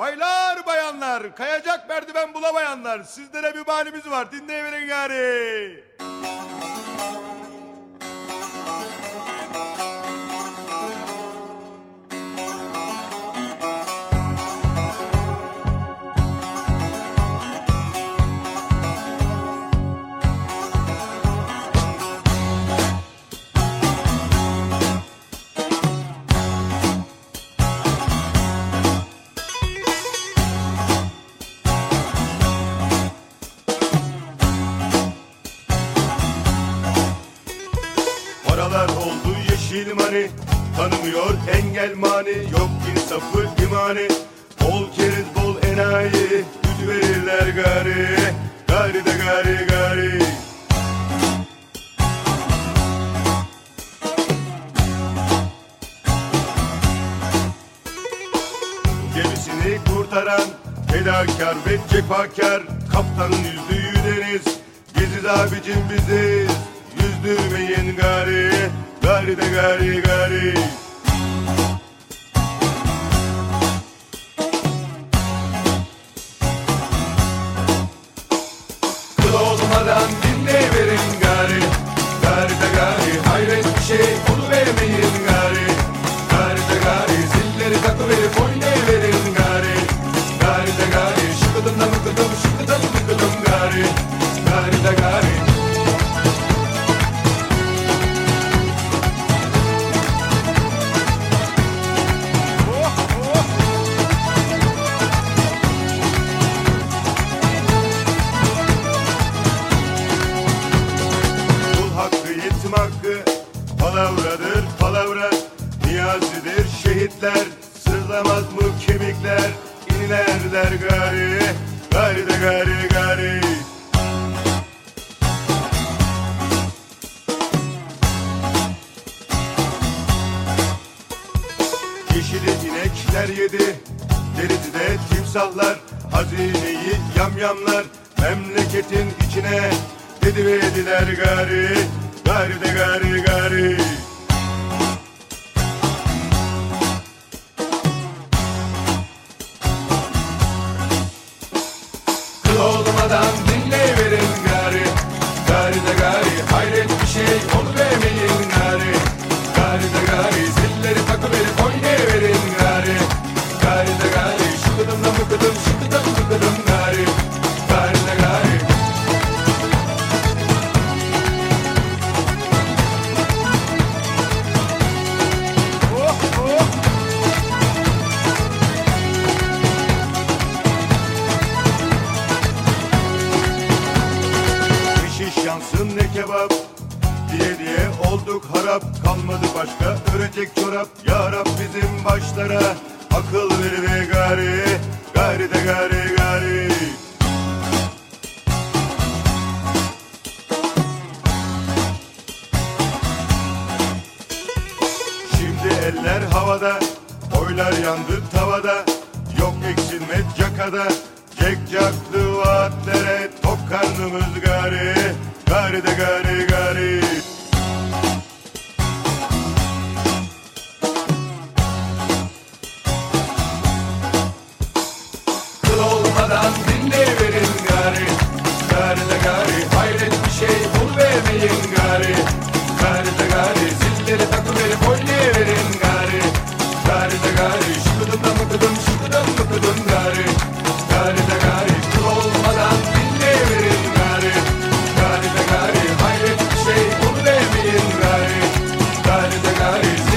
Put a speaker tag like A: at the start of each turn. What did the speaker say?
A: Baylar bayanlar, kayacak merdiven bulamayanlar, sizlere bir bahanemiz var, dinleyiverin gari. Yeşil mani, tanımıyor engel mani, yok insafı imani. Bol keriz bol enayi, gücü verirler gari, gari de gari gari. Gemisini kurtaran fedakar ve cefakar Kaptanın yüzdüğü deniz Biziz abicim biziz Yüzdürmeyin gari Gari de gari gari. Kıl olmadan dinleyiverin gari. Gari de gari hayret bir şey Bunu vermeyin Niyazidir şehitler Sırlamaz mı kemikler? İnilerler gari Gari de gari gari. Yeşili inekler yedi Derisi de timsahlar. Hazineyi yamyamlar Memleketin içine. Dedi verdiler gari Gari de gari gari Onu vermeyin gari harap Kalmadı başka. Örecek çorap Ya Rab bizim başlara. Akıl ver ve gari Gari de gari gari. Şimdi eller havada Oylar yandı tavada. Yok eksilme cakada Cekcaklı vaatlere Tok karnımız gari. Gari de gari Paris.